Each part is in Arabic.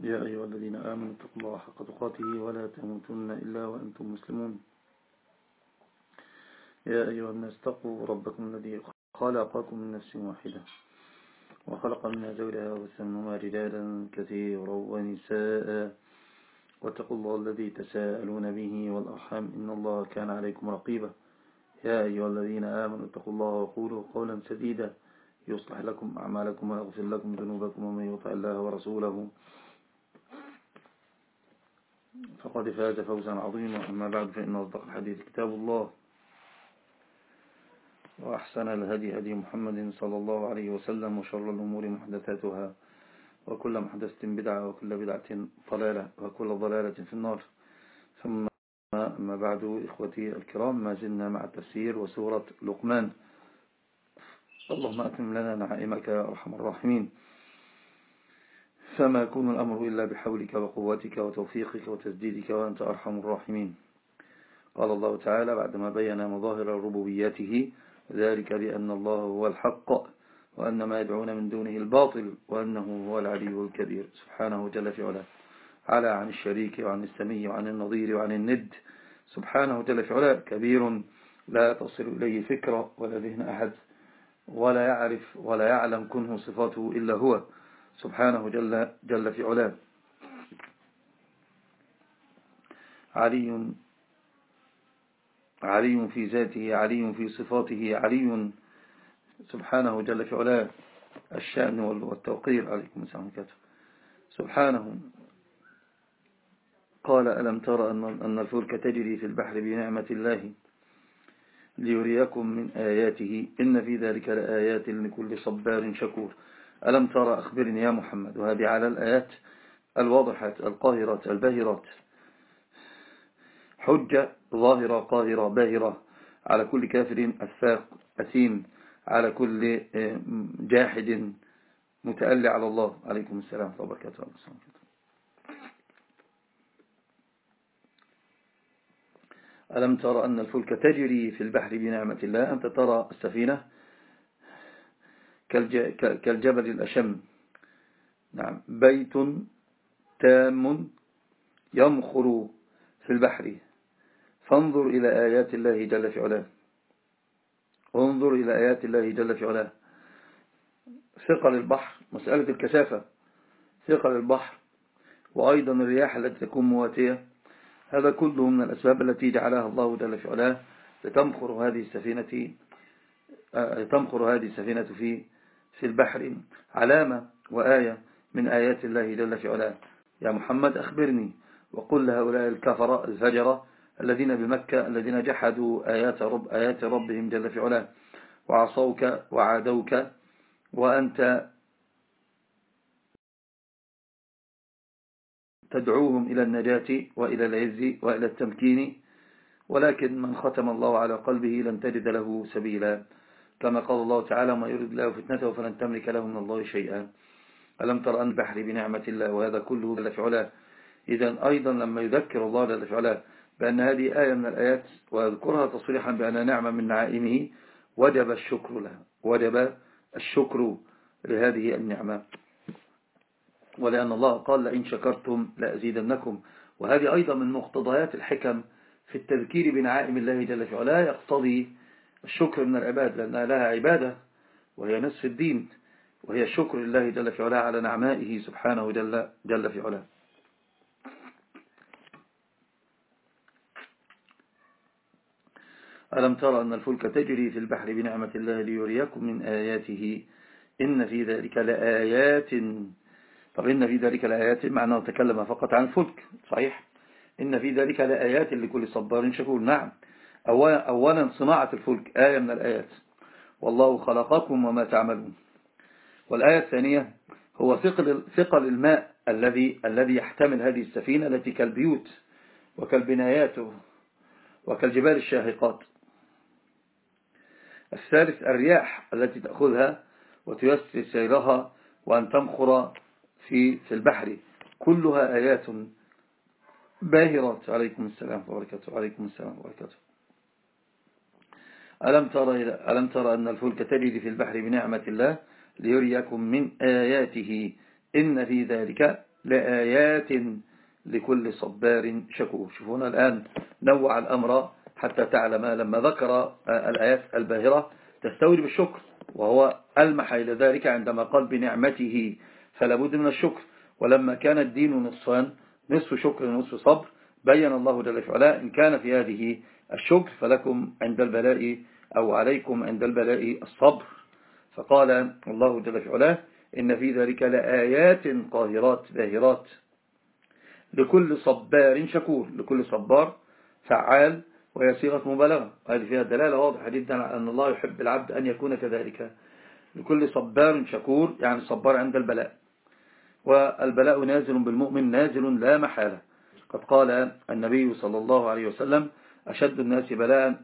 يا أيها الذين آمنوا اتقوا الله حق تقاته ولا تموتن إلا وأنتم مسلمون. يا أيها الناس اتقوا ربكم الذي خلقكم من نفس واحدة وخلق منها زوجها وسمهما رجالا كثيرا ونساء. واتقوا الله الذي تساءلون به والأرحام إن الله كان عليكم رقيبا. يا أيها الذين آمنوا اتقوا الله وقولوا قولا سديدا. يصلح لكم أعمالكم ويغفر لكم ذنوبكم ومن يطع الله ورسوله فقد فاز فوزا عظيما. أما بعد فإن أصدق الحديث كتاب الله وأحسن الهدي هدي محمد صلى الله عليه وسلم وشر الأمور محدثاتها وكل محدثة بدعة وكل بدعة ضلالة وكل ضلالة في النار. ثم أما بعد إخوتي الكرام ما زلنا مع التفسير وسورة لقمان. اللهم أتم لنا نعائمك أرحم الراحمين. فما يكون الأمر إلا بحولك وقوتك وتوفيقك وتسديدك وأنت أرحم الراحمين. قال الله تعالى بعدما بين مظاهر ربوبيته ذلك بأن الله هو الحق وأن ما يدعون من دونه الباطل وأنه هو العلي الكبير. سبحانه جل في علاه. على عن الشريك وعن السمي وعن النظير وعن الند. سبحانه جل في علاه كبير لا تصل إليه فكرة ولا ذهن أحد ولا يعرف ولا يعلم كنه صفاته إلا هو. سبحانه جل, جل في علاه. علي علي في ذاته علي في صفاته علي سبحانه جل في علاه. الشأن والتوقير عليكم سبحانه. قال ألم ترى أن الفلك تجري في البحر بنعمة الله ليريكم من آياته؟ إن في ذلك لآيات لكل صبار شكور. ألم ترى أخبرني يا محمد؟ وهذه على الآيات الواضحات القاهرات الباهرات. حجة ظاهرة قاهرة باهرة. على كل كافر أساق أسيم على كل آه، جاحد متألي على الله. عليكم السلام وبركاته. ألم ترى أن الفلك تجري في البحر بنعمة الله؟ أنت ترى السفينة؟ كالجبل الأشم. نعم. بيت تام يمخر في البحر. فانظر إلى آيات الله جل في علاه. انظر إلى آيات الله جل في علاه. ثقل البحر مسألة الكثافة. ثقل البحر وأيضا الرياح التي تكون مواتية. هذا كله من الأسباب التي جعلها الله جل في علاه لتمخر هذه السفينة آه، تمخر هذه السفينة في في البحر. علامة وآية من آيات الله جل في علاه. يا محمد أخبرني وقل لهؤلاء الكفر الفجرة الذين بمكة الذين جحدوا آيات, رب آيات ربهم جل في علاه. وعصوك وعادوك وأنت تدعوهم إلى النجاة وإلى العز وإلى التمكين. ولكن من ختم الله على قلبه لن تجد له سبيلا. كما قال الله تعالى ما يريد الله فتنته فلن تملك له من الله شيئا. ألم تر أن البحر بنعمة الله وهذا كله جل في علاه إذا أيضا لما يذكر الله جل في علاه بأن هذه آية من الآيات ويذكرها تصريحا بأن نعمة من نعائمه وجب الشكر لها وجب الشكر لهذه النعمة. ولأن الله قال لئن شكرتم لأزيدنكم. وهذه أيضا من مقتضيات الحكم في التذكير بنعائم الله جل في علاه يقتضي الشكر من العباد لأنها لها عبادة وهي نصف الدين وهي الشكر لله جل في علاه على نعمائه سبحانه جل, جل في علاه. ألم ترى أن الفلك تجري في البحر بنعمة الله ليريكم من آياته؟ إن في ذلك لآيات طب إن في ذلك لآيات معنى تكلم فقط عن الفلك صحيح؟ إن في ذلك لآيات لكل صبار شكور نعم. أولا صناعة الفلك آية من الآيات. والله خلقكم وما تعملون. والآية الثانية هو ثقل, ثقل الماء الذي الذي يحتمل هذه السفينة التي كالبيوت وكالبنايات وكالجبال الشاهقات. الثالث الرياح التي تأخذها وتيسر سيرها وأن تمخر في في البحر. كلها آيات باهرات. عليكم السلام وبركاته. عليكم السلام وبركاته. ألم ترى, ألم ترى أن الفلك تجري في البحر بنعمة الله ليريكم من آياته؟ إن في ذلك لآيات لكل صبار شكور. شوفونا الآن نوع الأمر حتى تعلم لما ذكر الآيات الباهرة تستوري بالشكر وهو ألمح إلى ذلك عندما قال بنعمته فلا بد من الشكر. ولما كان الدين نصفان نصف شكر ونصف صبر بين الله جل وعلا إن كان في هذه الشكر فلكم عند البلاء أو عليكم عند البلاء الصبر. فقال الله جل وعلا إن في ذلك لآيات قاهرات باهرات. لكل صبار شكور لكل صبار فعال وهي صيغة مبالغة. وهذه فيها دلالة واضحة جدا على أن الله يحب العبد أن يكون كذلك. لكل صبار شكور يعني صبار عند البلاء. والبلاء نازل بالمؤمن نازل لا محالة. قد قال النبي صلى الله عليه وسلم أشد الناس بلاء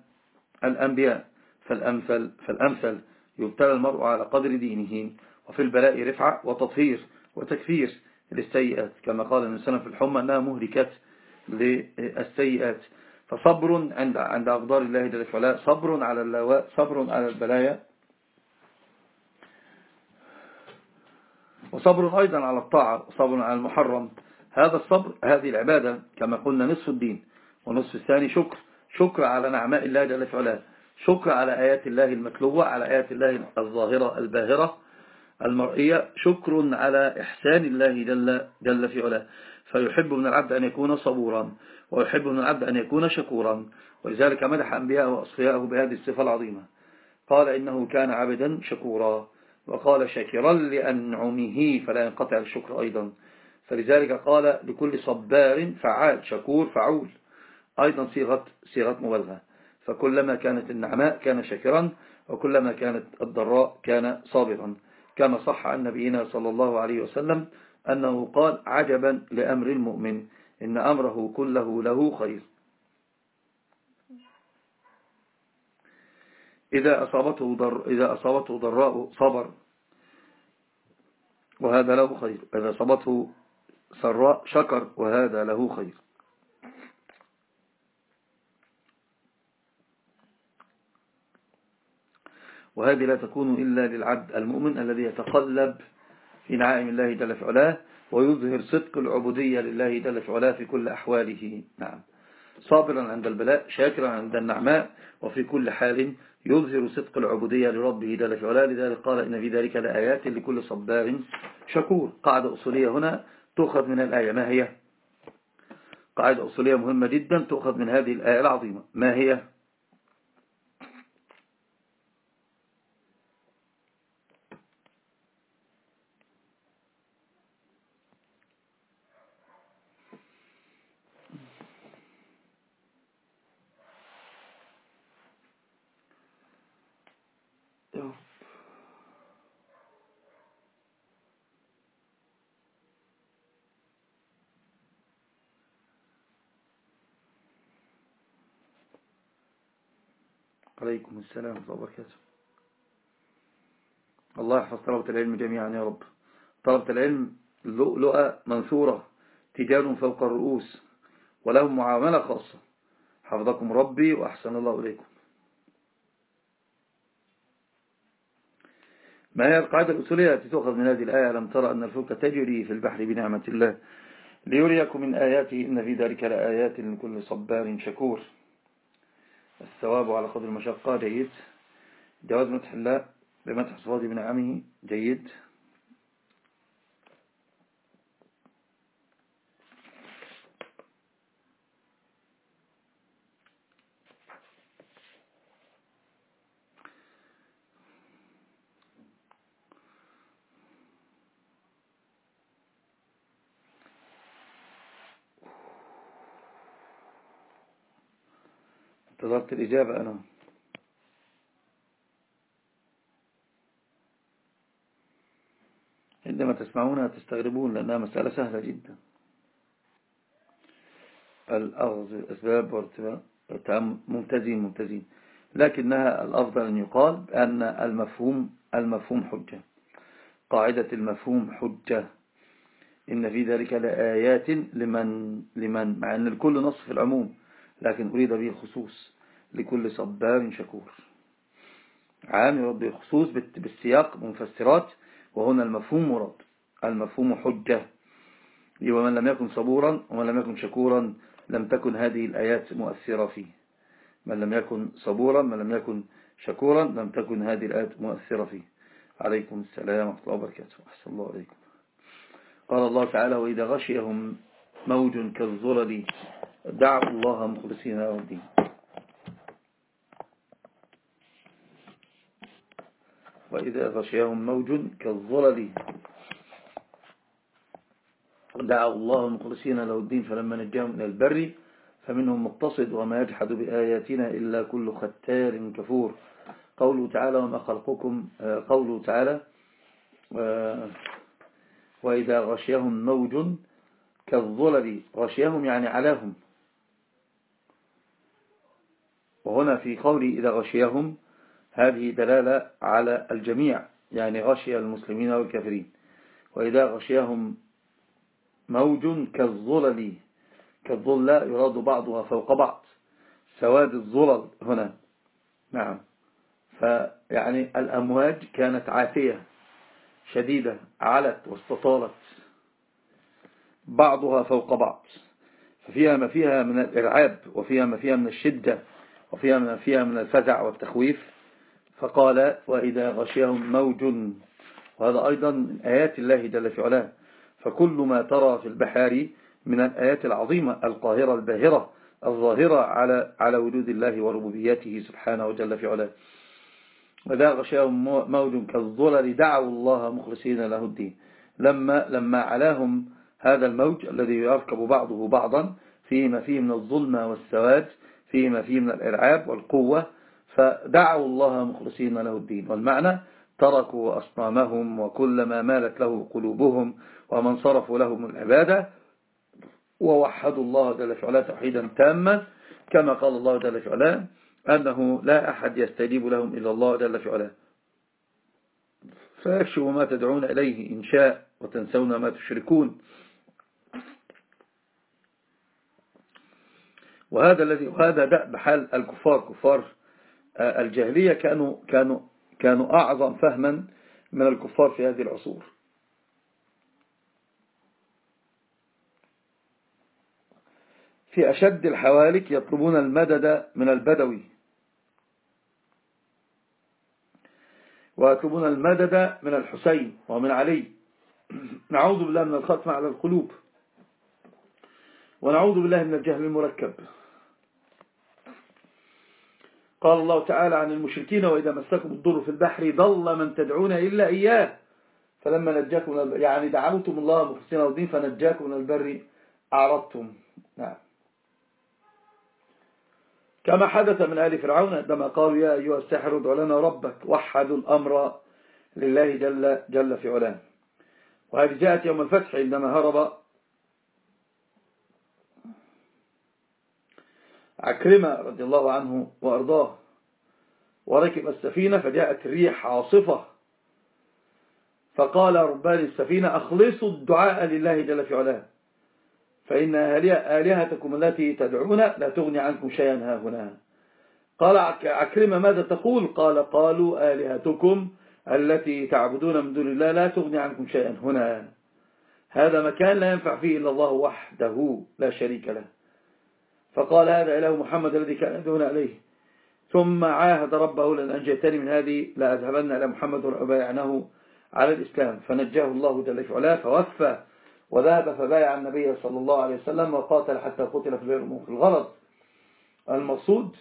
الأنبياء فالأمثل, فالأمثل يبتلى المرء على قدر دينه وفي البلاء رفعة وتطهير وتكفير للسيئات كما قال النبي في الحمى أنها مهلكات للسيئات. فصبر عند عند أقدار الله جل وعلا صبر على اللواء صبر على البلايا. وصبر أيضا على الطاعة وصبر على المحرم. هذا الصبر هذه العبادة كما قلنا نصف الدين ونصف الثاني شكر. شكر على نعماء الله جل وعلا شكر على آيات الله المتلوة على آيات الله الظاهرة الباهرة المرئية. شكر على إحسان الله جل, جل في علاه. فيحب من العبد أن يكون صبورا ويحب من العبد أن يكون شكورا. ولذلك مدح أنبياءه وأصفياءه بهذه الصفة العظيمة. قال إنه كان عبدا شكورا وقال شاكرا لأنعمه فلا ينقطع الشكر أيضا. فلذلك قال لكل صبار فعال شكور فعول. أيضا صيغة, صيغة مبالغة. فكلما كانت النعماء كان شاكرا وكلما كانت الضراء كان صابرا. كما صح عن نبينا صلى الله عليه وسلم أنه قال عجبا لأمر المؤمن إن أمره كله له خير. إذا أصابته, ضر إذا أصابته ضراء صبر وهذا له خير. إذا أصابته سراء شكر وهذا له خير. وهذه لا تكون إلا للعبد المؤمن الذي يتقلب في نعائم الله جل في علاه ويظهر صدق العبودية لله جل في علاه في كل أحواله. نعم. صابرا عند البلاء شاكرا عند النعماء وفي كل حال يظهر صدق العبودية لربه جل في علاه. لذلك قال إن في ذلك لآيات لكل صبار شكور. قاعدة أصولية هنا. تؤخذ من الآية. ما هي؟ قاعدة أصولية مهمة جدا تؤخذ من هذه الآية العظيمة. ما هي؟ عليكم السلام ورحمة الله وبركاته. الله يحفظ طلبة العلم جميعا يا رب. طلبة العلم لؤلؤة منثورة تجار فوق الرؤوس ولهم معاملة خاصة. حفظكم ربي وأحسن الله إليكم. ما هي القاعدة الأصولية التي تؤخذ من هذه الآية؟ لم ترى أن الفلك تجري في البحر بنعمة الله ليريكم من آياته إن في ذلك لآيات لكل صبار شكور. الثواب على قدر المشقة جيد. جواز مدح الله بمدح صفات بنعمه جيد. انتظرت الإجابة أنا. عندما تسمعونها تستغربون لأنها مسألة سهلة جدا. الأخذ الأسباب ممتازين ممتازين. لكنها الأفضل أن يقال بأن المفهوم المفهوم حجة. قاعدة المفهوم حجة. إن في ذلك لآيات لمن, لمن مع أن الكل نص في العموم لكن أريد به الخصوص لكل صبار شكور. عام يرد الخصوص بالسياق مفسرات وهنا المفهوم مراد. المفهوم حجة. ومن لم يكن صبورا ومن لم يكن شكورا لم تكن هذه الآيات مؤثرة فيه. من لم يكن صبورا من لم يكن شكورا لم تكن هذه الآيات مؤثرة فيه. عليكم السلام ورحمة الله وبركاته. أحسن الله عليكم قال الله تعالى وإذا غشيهم موج كالظلل دعوا الله مخلصين له الدين. وإذا غشيهم موج كالظلل. دعوا الله مخلصين له الدين فلما نجاهم من البر فمنهم مقتصد وما يجحد بآياتنا إلا كل ختار كفور. قوله تعالى وما خلقكم آه، قوله تعالى آه، وإذا غشيهم موج كالظلل. غشيهم يعني علاهم. وهنا في قولي إذا غشيهم هذه دلالة على الجميع يعني غشي المسلمين والكافرين. وإذا غشيهم موج كالظلل كالظلل يراد بعضها فوق بعض. سواد الظلل هنا. نعم. فيعني الأمواج كانت عاتية شديدة علت واستطالت. بعضها فوق بعض. ففيها ما فيها من الإرعاب وفيها ما فيها من الشدة وفيها ما فيها من الفزع والتخويف. فقال وإذا غشيهم موج وهذا أيضا من آيات الله جل في علاه. فكل ما ترى في البحار من الآيات العظيمة القاهرة الباهرة الظاهرة على على وجود الله وربوبيته سبحانه وجل في علاه. وإذا غشيهم موج كالظلل دعوا الله مخلصين له الدين. لما لما علاهم هذا الموج الذي يركب بعضه بعضا فيما فيه من الظلمة والسواد فيما فيه من الإرعاب والقوة فدعوا الله مخلصين له الدين. والمعنى تركوا أصنامهم وكل ما مالت له قلوبهم ومن صرفوا لهم العبادة ووحدوا الله جل في علاه توحيدا تاما كما قال الله جل في علاه أنه لا أحد يستجيب لهم إلا الله جل في علاه. فيكشف ما تدعون إليه إن شاء وتنسون ما تشركون. وهذا الذي وهذا دأب حال الكفار. كفار الجاهلية كانوا كانوا كانوا أعظم فهما من الكفار في هذه العصور. في أشد الحوالك يطلبون المدد من البدوي. ويطلبون المدد من الحسين ومن علي. نعوذ بالله من الختم على القلوب. ونعوذ بالله من الجهل المركب. قال الله تعالى عن المشركين وإذا مسكم الضر في البحر ضل من تدعون إلا إياه. فلما نجاكم يعني دعوتم الله مخلصين الدين فنجاكم من البر أعرضتم. نعم. كما حدث من آل فرعون عندما قالوا يا أيها الساحر ادع لنا ربك وحدوا الأمر لله جل, جل في علاه. وهذه جاءت يوم الفتح عندما هرب عكرمة رضي الله عنه وأرضاه وركب السفينة فجاءت الريح عاصفة. فقال ربان السفينة أخلصوا الدعاء لله جل في علاه. فإن آلهتكم التي تدعون لا تغني عنكم شيئا ها هنا. قال عكرمة ماذا تقول؟ قال قالوا آلهتكم التي تعبدون من دون الله لا تغني عنكم شيئا هنا. هذا مكان لا ينفع فيه إلا الله وحده لا شريك له. فقال هذا إله محمد الذي كان يدعون عليه ثم عاهد ربه لأن أنجيتني من هذه لأذهبن إلى محمد وأبايعنه على الإسلام. فنجاه الله جل في علاه فوفى وذهب فبايع النبي صلى الله عليه وسلم وقاتل حتى قتل في في الغرض المقصود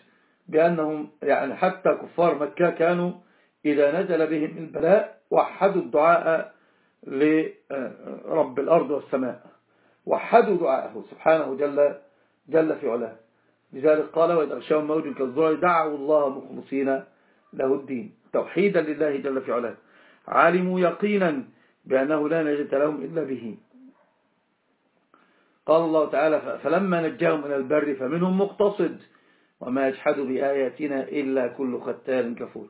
بأنهم يعني حتى كفار مكة كانوا إذا نزل بهم البلاء وحدوا الدعاء لرب الأرض والسماء. وحدوا دعاءه سبحانه جل, جل في علاه. لذلك قال وإذا غشاهم موج كالظلال دعوا الله مخلصين له الدين. توحيدا لله جل في علاه. علموا يقينا بأنه لا نجد لهم إلا به. قال الله تعالى فلما نجاهم من البر فمنهم مقتصد. وما يجحد بآياتنا إلا كل ختال كفور.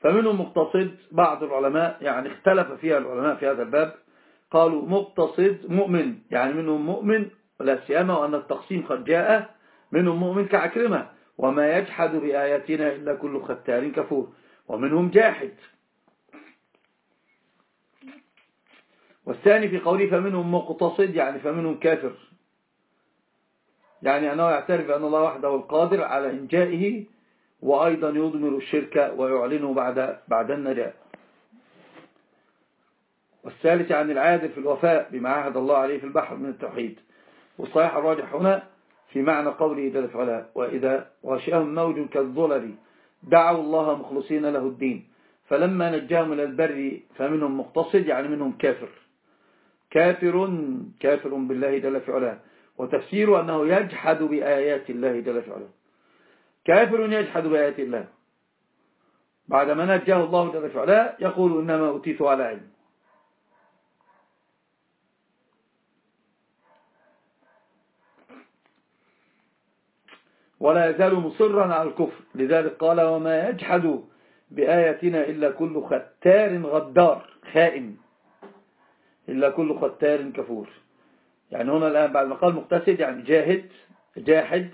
فمنهم مقتصد بعض العلماء يعني اختلف فيها العلماء في هذا الباب. قالوا مقتصد مؤمن يعني منهم مؤمن ولا سيما وأن التقسيم قد جاء منهم مؤمن كعكرمة. وما يجحد بآياتنا إلا كل ختال كفور. ومنهم جاحد. والثاني في قوله فمنهم مقتصد يعني فمنهم كافر. يعني أنه يعترف بأن الله وحده القادر على إنجائه وأيضا يضمر الشرك ويعلنه بعد بعد النجاة والثالث عن العادل في الوفاء بما عهد الله عليه في البحر من التوحيد. والصحيح الراجح هنا في معنى قوله جل وعلا وإذا غشاهم موج كالظلل دعوا الله مخلصين له الدين. فلما نجاهم إلى البر فمنهم مقتصد يعني منهم كافر. كافر كافر بالله جل وعلا وتفسيره أنه يجحد بآيات الله جل وعلا كافر يجحد بآيات الله. بعدما نجاه الله جل وعلا يقول إنما أتيت على علم. ولا يزال مصرا على الكفر. لذلك قال وما يجحد بآياتنا إلا كل ختار غدار خائن. إلا كل ختار كفور. يعني هنا الآن بعد ما قال مقتصد يعني جاهد جاحد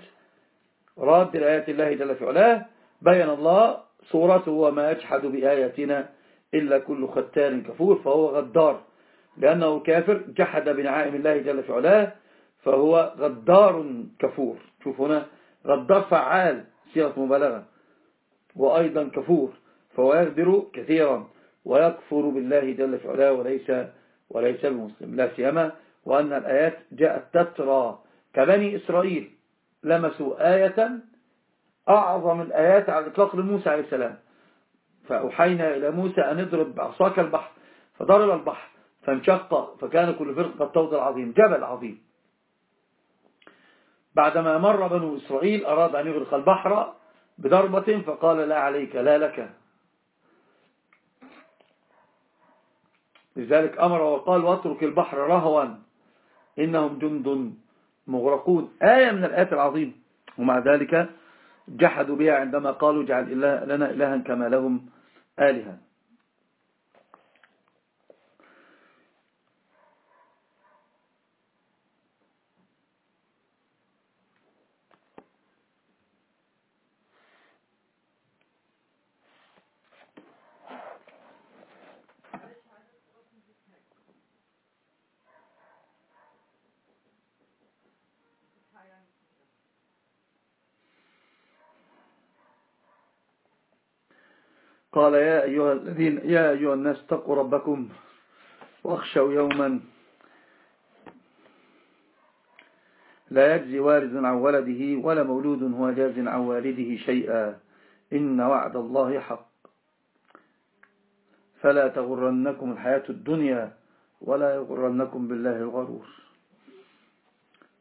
راد لآيات الله جل في علاه بين الله صورته وما يجحد بآياتنا إلا كل ختار كفور فهو غدار. لأنه كافر جحد بنعائم الله جل في علاه فهو غدار كفور. شوف هنا غدار فعال صيغة مبالغة وأيضا كفور فهو يغدر كثيرا ويكفر بالله جل في علاه وليس وليس بمسلم. لا سيما وأن الآيات جاءت تترى كبني إسرائيل لمسوا آية أعظم الآيات على الإطلاق لموسى عليه السلام. فأوحينا إلى موسى أن اضرب بعصاك البحر فضرب البحر فانشق فكان كل فرق الطود العظيم جبل عظيم. بعدما مر بنو إسرائيل أراد أن يغرق البحر بضربة فقال لا عليك لا لك. لذلك أمر وقال واترك البحر رهوا إنهم جند مغرقون. آية من الآيات العظيمة. ومع ذلك جحدوا بها عندما قالوا جعل لنا إلها كما لهم آلهة. قال يا أيها الذين يا أيها الناس اتقوا ربكم واخشوا يوما لا يجزي والد عن ولده ولا مولود هو جاز عن والده شيئا. إن وعد الله حق. فلا تغرنكم الحياة الدنيا ولا يغرنكم بالله الغرور.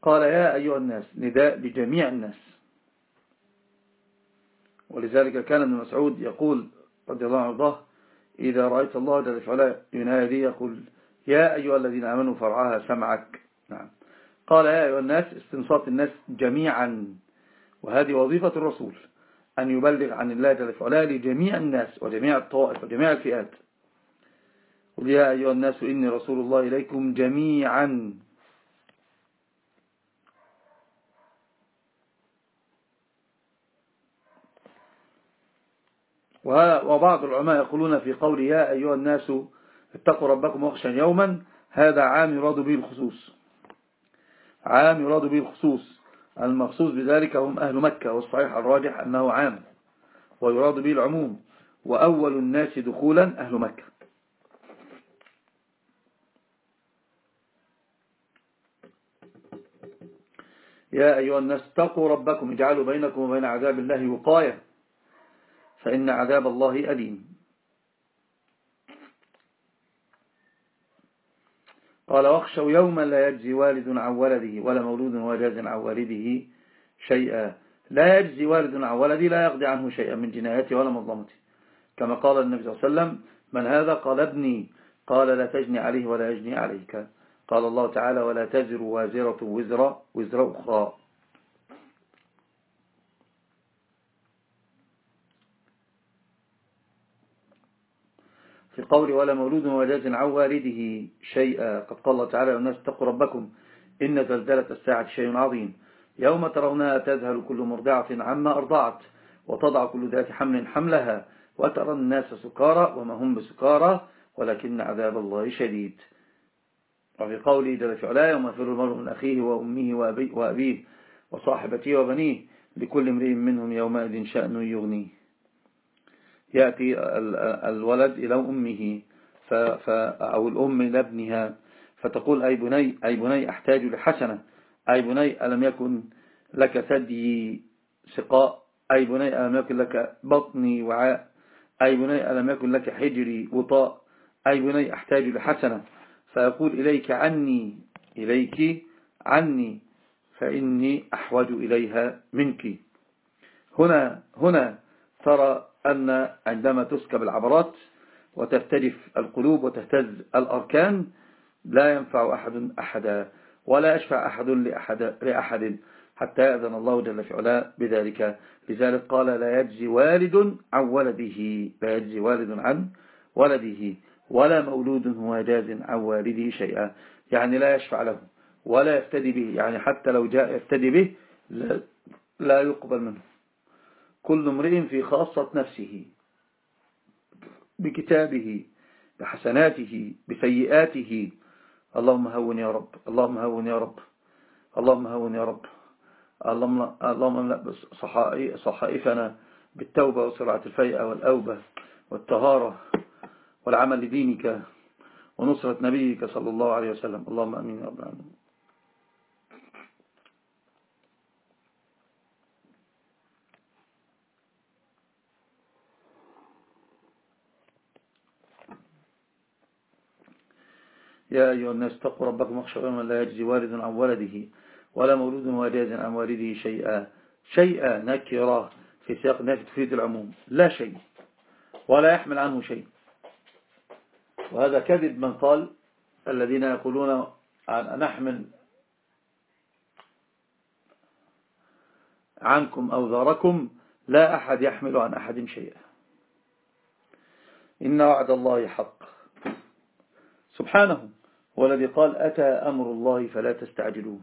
قال يا أيها الناس نداء بجميع الناس. ولذلك كان ابن مسعود يقول رضي الله عنه إذا رأيت الله جل وعلا ينادي يقول يا أيها الذين آمنوا فرعاها سمعك. نعم. قال يا أيها الناس استنصات الناس جميعا. وهذه وظيفة الرسول أن يبلغ عن الله جل وعلا لجميع الناس وجميع الطوائف وجميع الفئات. قل يا أيها الناس إني رسول الله إليكم جميعا. وبعض العلماء يقولون في قول يا أيها الناس اتقوا ربكم واخشوا يوما هذا عام يراد به الخصوص. عام يراد به الخصوص. المخصوص بذلك هم أهل مكة والصحيح الراجح أنه عام ويراد به العموم. وأول الناس دخولا أهل مكة. يا أيها الناس اتقوا ربكم اجعلوا بينكم وبين عذاب الله وقاية. فإن عذاب الله أليم. قال واخشوا يوما لا يجزي والد عن ولده ولا مولود وجاز عن والده شيئا. لا يجزي والد عن ولده لا يقضي عنه شيئا من جنايته ولا مظلمته كما قال النبي صلى الله عليه وسلم من هذا قال ابني. قال لا تجني عليه ولا يجني عليك. قال الله تعالى ولا تزر وازرة وزر وزر أخرى. في قول ولا مولود وجاز عن والده شيئا. قد قال الله تعالى الناس اتقوا ربكم إن زلزلة الساعة شيء عظيم. يوم ترونها تذهل كل مرضعة عما أرضعت وتضع كل ذات حمل حملها وترى الناس سكارى وما هم بسكارى ولكن عذاب الله شديد. وفي قوله جل في علاه يوم يفر المرء من أخيه وأمه وأبيه وصاحبته وبنيه لكل امرئ منهم يومئذ شأن يغنيه. يأتي الولد إلى أمه أو الأم إلى ابنها فتقول أي بني, أي بني أحتاج لحسنة؟ أي بني ألم يكن لك ثدي سقاء أي بني ألم يكن لك بطني وعاء؟ أي بني ألم يكن لك حجري وطاء؟ أي بني أحتاج لحسنة؟ فيقول إليك عني إليك عني فإني أحوج إليها منك. هنا هنا ترى أن عندما تسكب العبرات وتختلف القلوب وتهتز الأركان لا ينفع أحد أحدا ولا يشفع أحد لأحد, لأحد حتى يأذن الله جل في علاه بذلك. لذلك قال لا يجزي والد عن ولده لا يجزي والد عن ولده ولا مولود هو جاز عن والده شيئا. يعني لا يشفع له ولا يفتدي به يعني حتى لو جاء يفتدي به لا يقبل منه. كل امرئ في خاصة نفسه بكتابه بحسناته بسيئاته. اللهم هون يا رب اللهم هون يا رب اللهم هون يا رب. اللهم صحائفنا بالتوبة وسرعة الفيئة والأوبة والطهارة والعمل لدينك ونصرة نبيك صلى الله عليه وسلم. اللهم أمين يا رب العالمين. يا أيها الناس اتقوا ربكم واخشوا يوما لا يجزي والد عن ولده ولا مولود هو جاز عن والده شيئا. شيئا نكرة في سياق نافذ تفيد العموم. لا شيء. ولا يحمل عنه شيء. وهذا كذب من قال الذين يقولون نحمل عنكم أو ذاركم لا أحد يحمل عن أحد شيئا. إن وعد الله حق. سبحانه. هو الذي قال أتى أمر الله فلا تستعجلوه.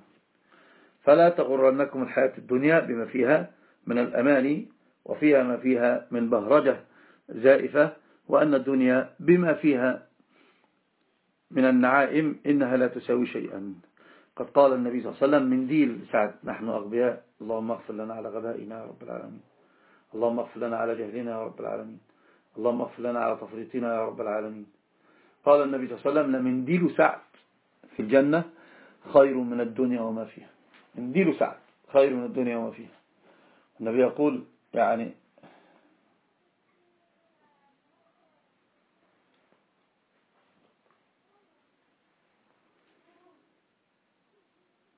فلا تغرنكم الحياة الدنيا بما فيها من الأمان وفيها ما فيها من بهرجة زائفة وأن الدنيا بما فيها من النعائم إنها لا تساوي شيئا. قد قال النبي صلى الله عليه وسلم من ديل سعد نحن أغبياء اللهم اغفر لنا على غبائنا يا رب العالمين. اللهم اغفر لنا على جهلنا يا رب العالمين. اللهم اغفر لنا على تفريطنا يا رب العالمين. قال النبي صلى الله عليه وسلم لمنديل سعد في الجنة خير من الدنيا وما فيها. منديل سعد خير من الدنيا وما فيها. النبي يقول يعني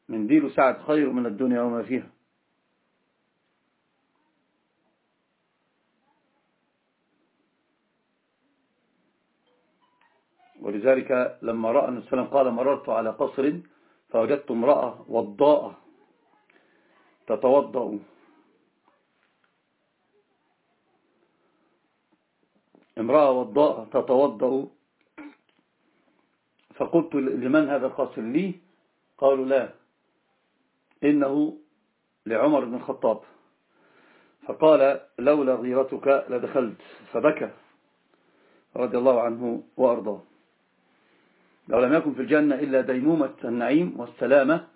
منديل سعد خير من الدنيا وما فيها. ولذلك لما رأى النبي صلى الله عليه وسلم قال مررت على قصر فوجدت امرأة وضاءة تتوضأ. امرأة وضاءة تتوضأ. فقلت لمن هذا القصر لي؟ قالوا لا إنه لعمر بن الخطاب. فقال لولا غيرتك لدخلت. فبكى رضي الله عنه وأرضاه. لو لم يكن في الجنة إلا ديمومة النعيم والسلامة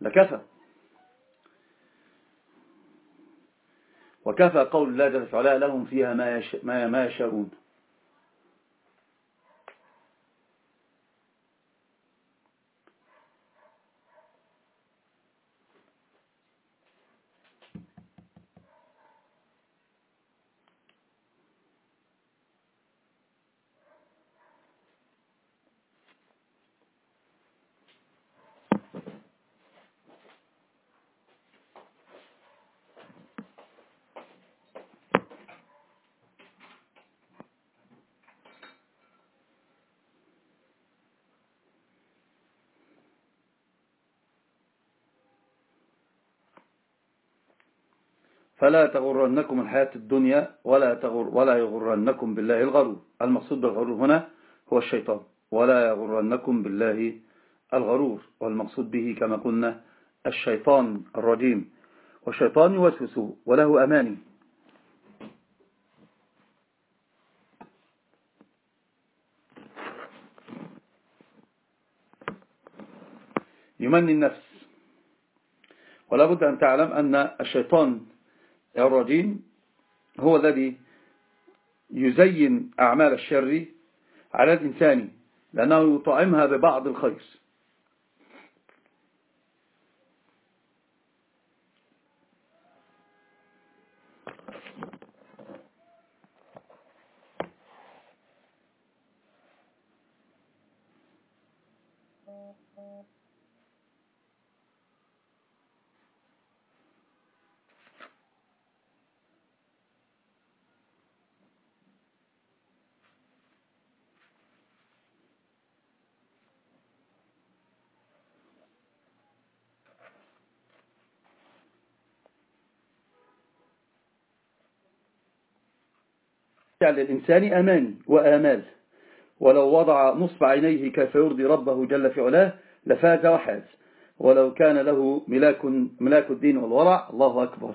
لكفى. وكفى قول الله جل وعلا لهم فيها ما يشاءون. فلا تغرنكم الحياة الدنيا ولا, تغر ولا يغرنكم بالله الغرور. المقصود بالغرور هنا هو الشيطان. ولا يغرنكم بالله الغرور. والمقصود به كما قلنا الشيطان الرجيم. والشيطان يوسوس وله أماني. يمني النفس. ولا بد أن تعلم أن الشيطان الرجيم هو الذي يزين أعمال الشر على الإنسان لأنه يطعمها ببعض الخير. للإنسان أماني وآمال. ولو وضع نصب عينيه كيف يرضي ربه جل في علاه لفاز وحاز ولو كان له ملاك, ملاك الدين والورع الله أكبر.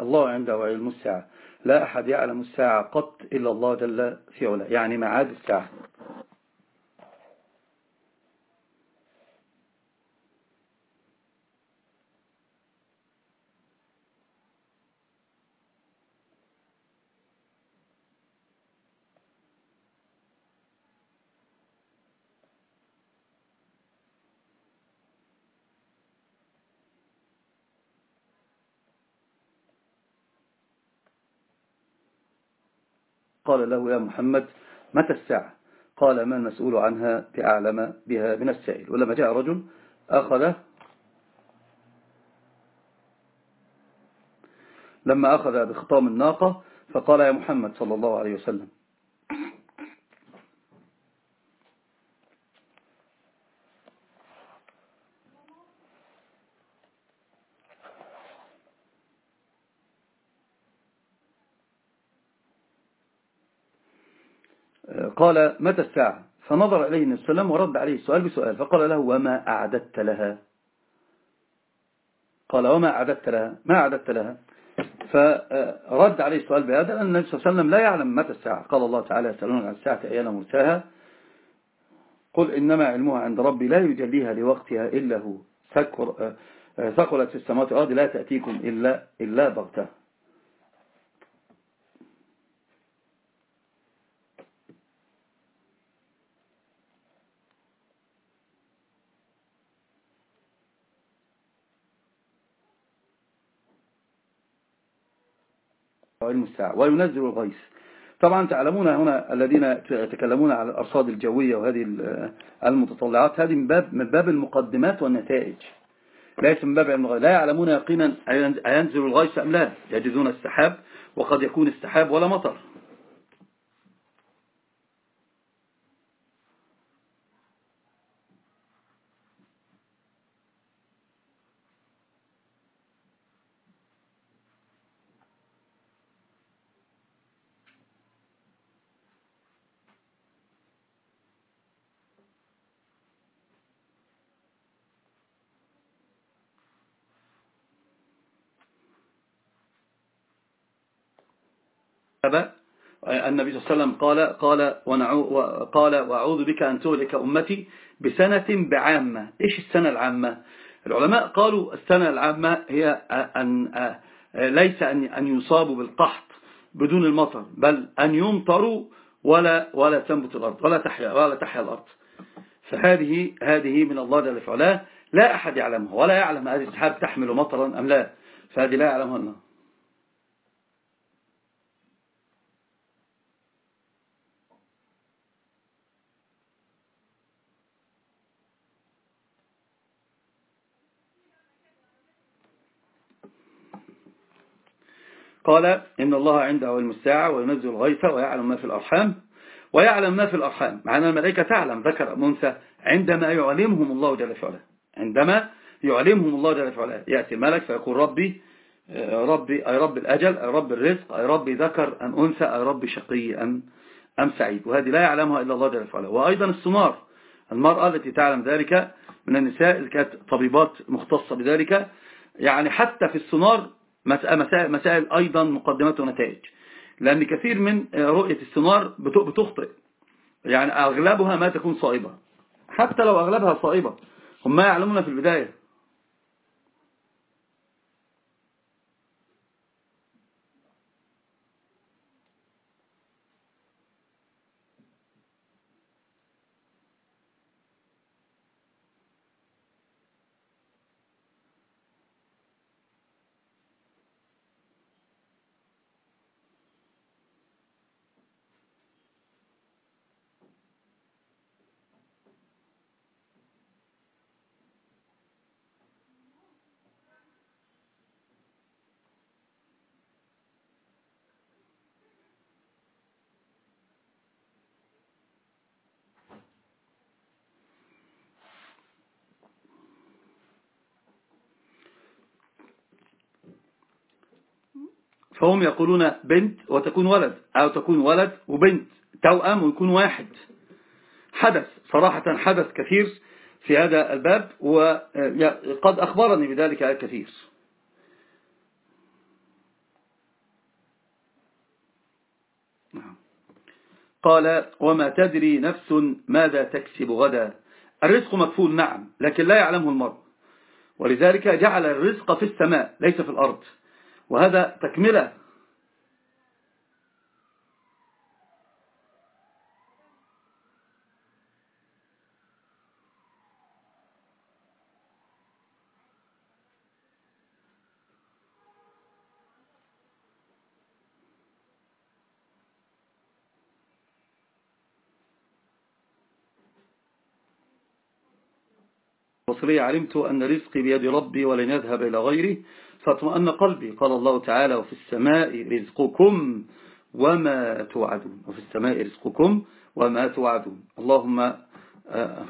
الله عنده علم الساعة لا أحد يعلم الساعة قط إلا الله جل في علا يعني معاد الساعة. قال له يا محمد متى الساعة؟ قال ما المسؤول عنها بأعلم بها من السائل. ولما جاء رجل أخذ لما أخذ بخطام الناقة فقال يا محمد صلى الله عليه وسلم قال متى الساعة؟ فنظر إليه النبي صلى الله عليه وسلم ورد عليه السؤال بسؤال فقال له وما أعددت لها؟ قال وما أعددت لها؟ ما أعددت لها. فرد عليه السؤال بهذا لأن النبي صلى الله عليه وسلم لا يعلم متى الساعة. قال الله تعالى يسألون عن الساعة أيان مرساها؟ قل إنما علمها عند ربي لا يجليها لوقتها إلا هو. ثقلت في السماوات والأرض لا تأتيكم إلا, إلا بغتة. الساعة وينزل الغيث. طبعا تعلمون هنا الذين يتكلمون على الأرصاد الجوية وهذه المتطلعات هذه من باب, من باب المقدمات والنتائج. ليس من باب علم الغيث. لا يعلمون يقينا أينزل الغيث أم لا. يجدون السحاب وقد يكون السحاب ولا مطر النبي صلى الله عليه وسلم قال قال قال وأعوذ بك أن تهلك أمتي بسنة بعامة. إيش السنة العامة؟ العلماء قالوا السنة العامة هي أن ليس أن يصابوا بالقحط بدون المطر بل أن يمطروا ولا ولا تنبت الأرض ولا تحيا ولا تحيا الأرض. فهذه هذه من الله جل وعلا. لا أحد يعلمها ولا يعلم هذه السحاب تحمل مطرا أم لا. فهذه لا يعلمها الله. قال إن الله عنده علم الساعة وينزل الغيث ويعلم ما في الأرحام ويعلم ما في الأرحام. معنى الملائكة تعلم ذكر منثى عندما يعلمهم الله جل في علاه. عندما يعلمهم الله جل في علاه. يأتي الملك فيقول ربي ربي أي رب الأجل أي رب الرزق أي ربي ذكر أم أنثى أي ربي شقي أم, أم سعيد. وهذه لا يعلمها إلا الله جل في علاه. وأيضا السمار المرأة التي تعلم ذلك من النساء اللي كانت طبيبات مختصة بذلك. يعني حتى في السونار مسائل, أيضا مقدمات ونتائج. لأن كثير من رؤية السونار بتخطئ. يعني أغلبها ما تكون صائبة. حتى لو أغلبها صائبة هم ما يعلمون في البداية. فهم يقولون بنت وتكون ولد أو تكون ولد وبنت توأم ويكون واحد. حدث صراحة حدث كثير في هذا الباب وقد أخبرني بذلك الكثير نعم. قال وما تدري نفس ماذا تكسب غدا. الرزق مكفول نعم لكن لا يعلمه المرء. ولذلك جعل الرزق في السماء ليس في الأرض. وهذا تكملة. علمت أن رزقي بيد ربي ولن يذهب إلى غيري فاطمأن قلبي. قال الله تعالى وفي السماء رزقكم وما توعدون. وفي السماء رزقكم وما توعدون. اللهم آه،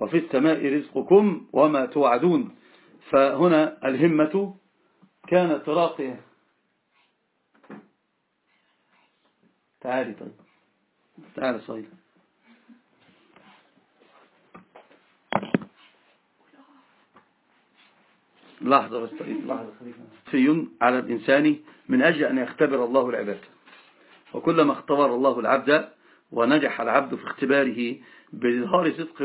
وفي السماء رزقكم وما توعدون. فهنا الهمة كانت راقية. تعالي طيب. تعالي صغير لحظة بس طيب لحظة. في على الإنسان من أجل أن يختبر الله العباد. وكلما اختبر الله العبد ونجح العبد في اختباره بإظهار صدق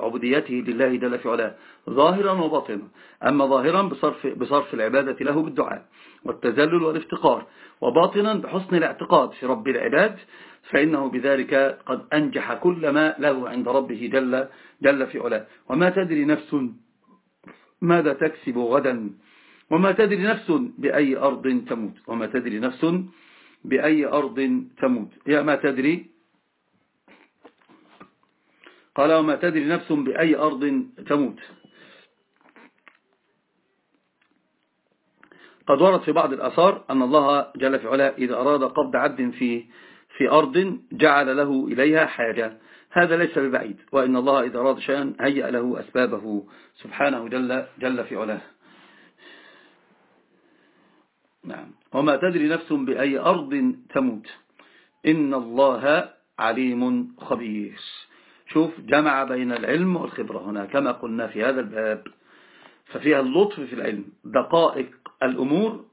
عبوديته لله جل في علاه. ظاهرا وباطنا. أما ظاهرا بصرف, بصرف العبادة له بالدعاء والتذلل والافتقار. وباطنا بحسن الاعتقاد في رب العباد فإنه بذلك قد أنجح كل ما له عند ربه جل, جل في علاه. وما تدري نفس ماذا تكسب غدا. وما تدري نفس بأي أرض تموت. وما تدري نفس بأي أرض تموت. يا ما تدري قال وما تدري نفس بأي أرض تموت. قد ورد في بعض الأثار أن الله جل في علا إذا أراد قبض عبد في في أرض جعل له إليها حاجة. هذا ليس ببعيد وإن الله إذا أراد شيئا هيأ له أسبابه سبحانه جل, جل في علاه. نعم. وما تدري نفس بأي أرض تموت. إن الله عليم خبير. شوف جمع بين العلم والخبرة هنا كما قلنا في هذا الباب. ففيها اللطف في العلم. دقائق الأمور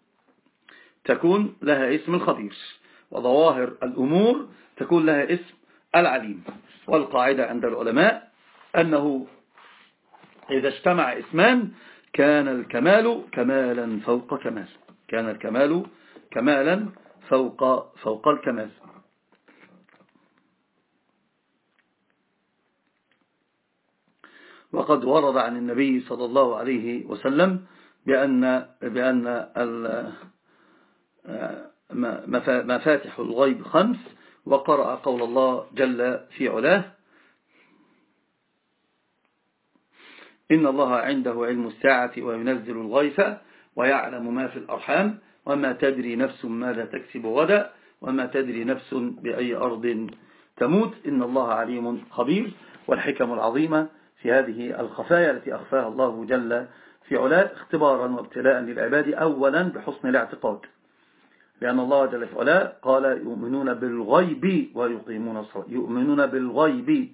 تكون لها اسم الخبير وظواهر الأمور تكون لها اسم العليم. والقاعدة عند العلماء أنه إذا اجتمع اسمان كان الكمال كمالا فوق كمال. كان الكمال كمالا فوق, فوق الكمال. وقد ورد عن النبي صلى الله عليه وسلم بأن, بأن مفاتح الغيب خمس وقرأ قول الله جل في علاه إن الله عنده علم الساعة وينزل الغيث ويعلم ما في الأرحام وما تدري نفس ماذا تكسب غدا وما تدري نفس بأي أرض تموت. إن الله عليم خبير والحكم العظيمة في هذه الخفايا التي أخفاها الله جل في علاء اختبارا وابتلاء للعباد أولا بحسن الاعتقاد. لأن الله جل في علاء قال يؤمنون بالغيب ويقيمون الصلاة. يؤمنون بالغيب.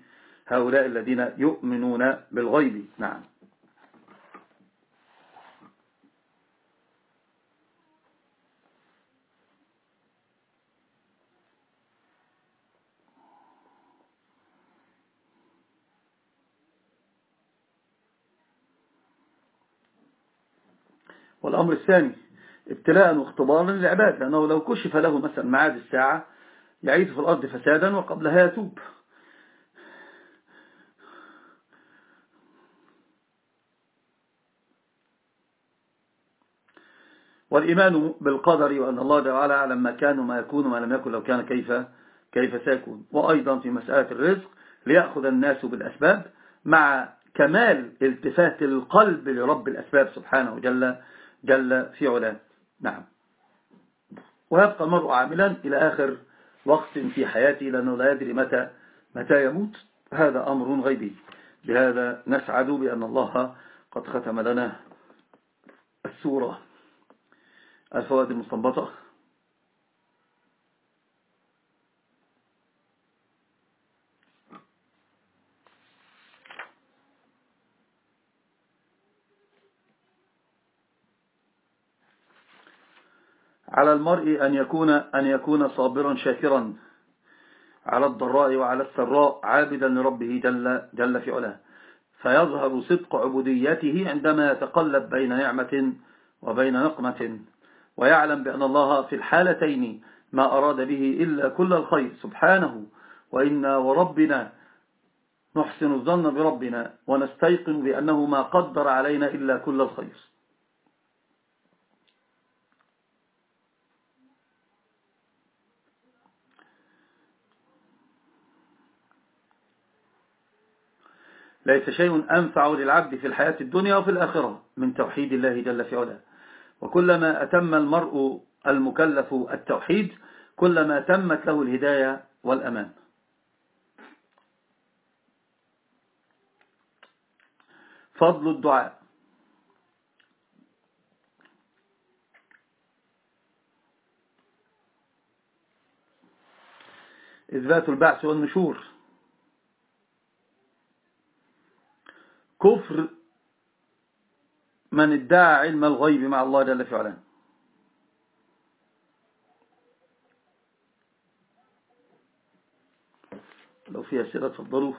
هؤلاء الذين يؤمنون بالغيب. نعم. والأمر الثاني ابتلاء واختبارا للعباد لأنه لو كشف له مثلا معاد الساعة يعيث في الأرض فسادا وقبلها يتوب والإيمان بالقدر وأن الله تعالى أعلم ما كان وما يكون وما لم يكن لو كان كيف كيف سيكون. وأيضا في مسألة الرزق ليأخذ الناس بالأسباب مع كمال التفات القلب لرب الأسباب سبحانه جل, جل في علاه. نعم. ويبقى المرء عاملا إلى آخر وقت في حياته لأنه لا يدري متى متى يموت. هذا أمر غيبي. بهذا نسعد بأن الله قد ختم لنا السورة. الفوائد المستنبطة. على المرء أن يكون, أن يكون صابرا شاكرا على الضراء وعلى السراء عابدا لربه جل, جل في علاه. فيظهر صدق عبوديته عندما يتقلب بين نعمة وبين نقمة ويعلم بأن الله في الحالتين ما أراد به إلا كل الخير سبحانه. وإنا وربنا نحسن الظن بربنا ونستيقن بأنه ما قدر علينا إلا كل الخير. ليس شيء أنفع للعبد في الحياة الدنيا وفي الآخرة من توحيد الله جل في علاه. وكلما أتم المرء المكلف التوحيد كلما تمت له الهداية والأمان. فضل الدعاء. إثبات البعث والنشور. كفر من ادعى علم الغيب مع الله جل في علاه. لو في أسئلة تفضلوا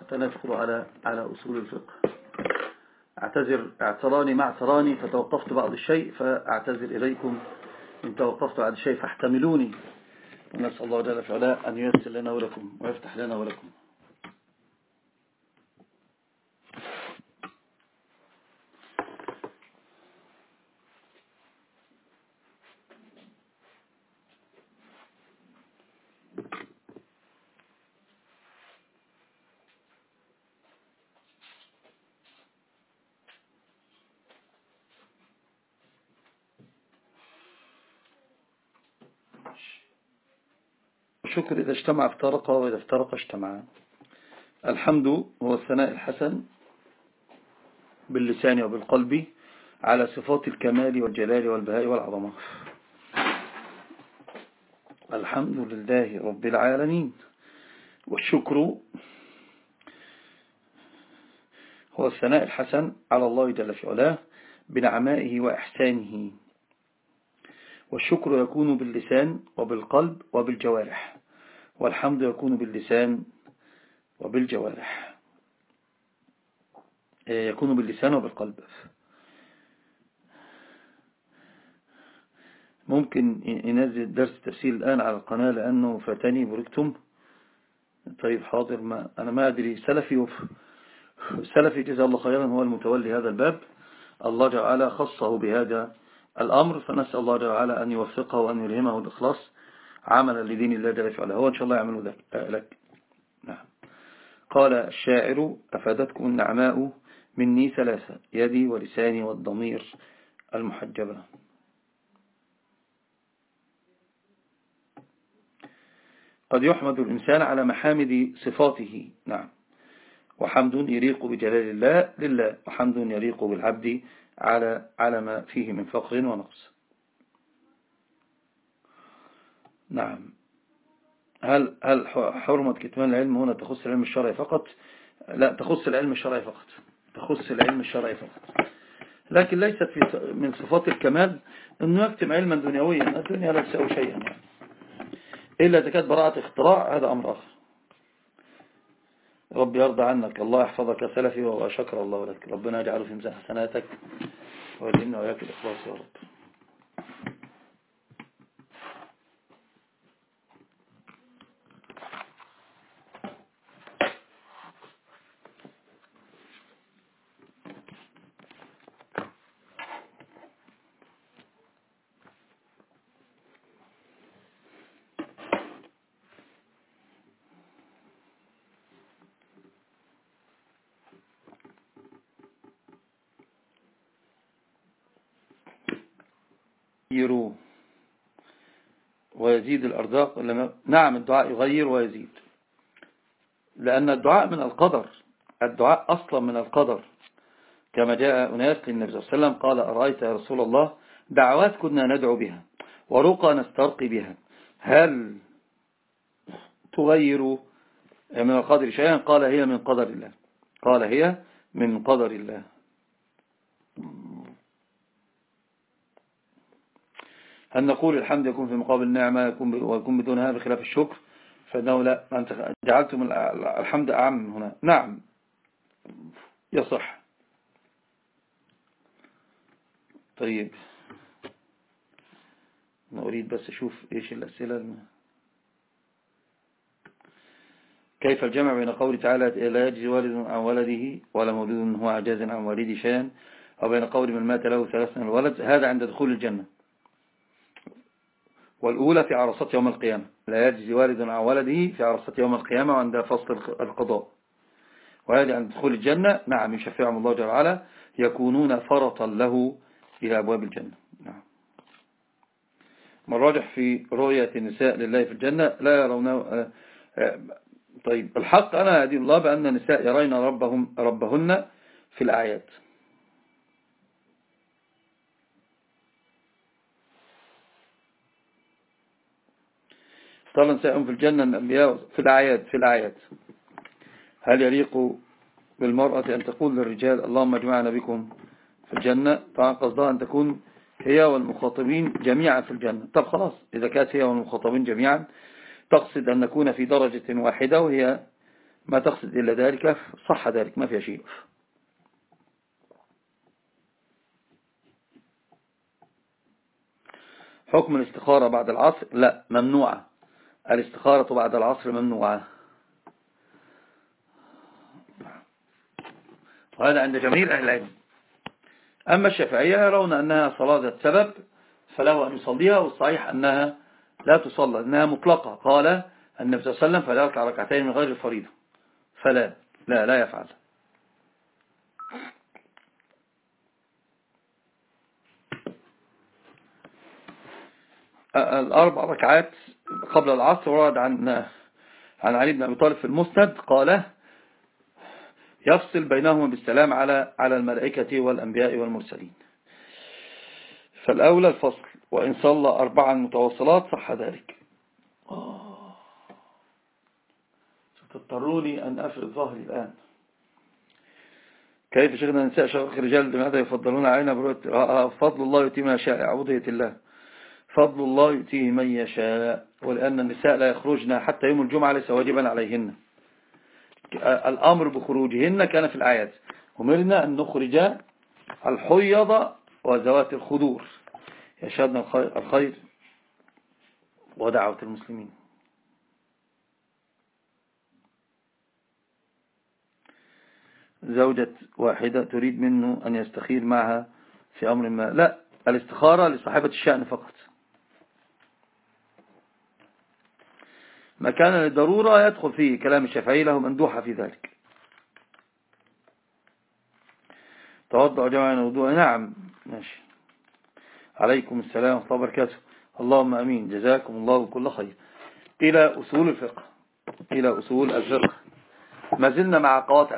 حتى ندخل على على أصول الفقه. اعتذر اعتراني مع اعتراني فتوقفت بعض الشيء فأعتذر إليكم. إن توقفت بعض الشيء فاحتملوني. ونسأل الله جل في علاه أن ييسر لنا ولكم ويفتح لنا ولكم. الشكر إذا اجتمع افترق وإذا افترق اجتمع. الحمد هو الثناء الحسن باللسان وبالقلب على صفات الكمال والجلال والبهاء والعظمة. الحمد لله رب العالمين. والشكر هو الثناء الحسن على الله جل في علاه بنعمائه وإحسانه. والشكر يكون باللسان وبالقلب وبالجوارح. والحمد يكون باللسان وبالجوارح. آه، يكون باللسان وبالقلب. ممكن ينزل درس تفسير الآن على القناة لأنه فاتني بركتم. طيب حاضر. ما أنا ما أدري. سلفي وف سلفي جزا الله خيرا هو المتولي هذا الباب. الله جعل خصه بهذا الأمر. فنسأل الله جل وعلا أن يوفقه وأن يلهمه الإخلاص. عملا لدين الله جل وعلا هو إن شاء الله يعمل لك. نعم. قال الشاعر أفادتكم النعماء مني ثلاثة يدي ولساني والضمير المحجبة. قد يحمد الإنسان على محامد صفاته. نعم. وحمد يليق بجلال الله لله وحمد يليق بالعبد على على ما فيه من فقر ونقص. نعم. هل هل حرمة كتمان العلم هنا تخص العلم الشرعي فقط؟ لا تخص العلم الشرعي فقط. تخص العلم الشرعي فقط. لكن ليست في من صفات الكمال أنه يكتم علما دنيويا الدنيا لا تساوي شيئا. إلا إذا كانت براءة اختراع هذا أمر آخر. رب يرضى عنك الله يحفظك سلفي وشكر الله لك. ربنا يجعله في مزاح حسناتك ويجعلنا وياك الإخلاص يا رب. يغير ويزيد الأرزاق. نعم الدعاء يغير ويزيد. لأن الدعاء من القدر. الدعاء أصلا من القدر. كما جاء أناس للنبي صلى الله عليه وسلم قال أرأيت يا رسول الله دعوات كنا ندعو بها ورقى نسترقي بها. هل تغير من القدر شيئا؟ قال هي من قدر الله. قال هي من قدر الله. أن نقول الحمد يكون في مقابل النعمة يكون ويكون بدونها بخلاف الشكر فإنه لا أنت جعلتم الحمد أعم هنا. نعم. يصح. طيب. أنا أريد بس أشوف إيش الأسئلة كيف الجمع بين قول تعالى لا يجزي والد عن ولده ولا مولود هو عجاز عن والده شيئا أو بين قول من مات له ثلاثة الولد هذا عند دخول الجنة. والأولى في عرصات يوم القيامة. لا يجزي والد عن ولده في عرصات يوم القيامة وعند فصل القضاء. وهذه عند دخول الجنة نعم يشفعهم الله جل وعلا يكونون فرطا له إلى أبواب الجنة. نعم. ما الراجح في رؤية النساء لله في الجنة لا يرون آه، آه، طيب الحق أنا أدين الله بأن النساء يرين ربهم ربهن في الآيات طبعا سيئهم في الجنة الأنبياء في الأعياد في الأعياد. هل يليق بالمرأة أن تقول للرجال اللهم اجمعنا بكم في الجنة طبعا قصدها أن تكون هي والمخاطبين جميعا في الجنة. طب خلاص إذا كانت هي والمخاطبين جميعا تقصد أن نكون في درجة واحدة وهي ما تقصد إلا ذلك صح ذلك ما فيها شيء. حكم الاستخارة بعد العصر؟ لا ممنوعة الاستخارة بعد العصر ممنوعة. وهذا عند جميع أهل العلم. أما الشافعية يرون أنها صلاة ذات سبب فله أن يصليها والصحيح أنها لا تصلى أنها مطلقة. قال النبي صلى الله عليه وسلم فلا يركع ركعتين من غير الفريضة. فلا لا لا يفعل. الأربع ركعات قبل العصر ورد عن عن علي بن أبي طالب في المسند قال يفصل بينهما بالسلام على على الملائكة والأنبياء والمرسلين. فالأولى الفصل وإن صلى أربعا متواصلات صح ذلك. ستضطروني أن أفرد ظهري الآن. كيف شيخنا نساء شرق الرجال لماذا يفضلون علينا فضل الله يتيم شاء عبودية الله. فضل الله يؤتيه من يشاء ولأن النساء لا يخرجن حتى يوم الجمعة ليس واجبا عليهن. الأمر بخروجهن كان في الآيات. أمرنا أن نخرج الحيض وذوات الخدور. يشهدنا الخير ودعوة المسلمين. زوجة واحدة تريد منه أن يستخير معها في أمر ما. لا الاستخارة لصاحبة الشأن فقط. ما كان للضرورة يدخل فيه كلام الشافعي له مندوحة في ذلك. توضع جمعنا الوضوء. نعم ماشي. عليكم السلام ورحمة الله وبركاته. اللهم أمين. جزاكم الله كل خير. إلى أصول الفقه. إلى أصول الفقه. ما زلنا مع قواطع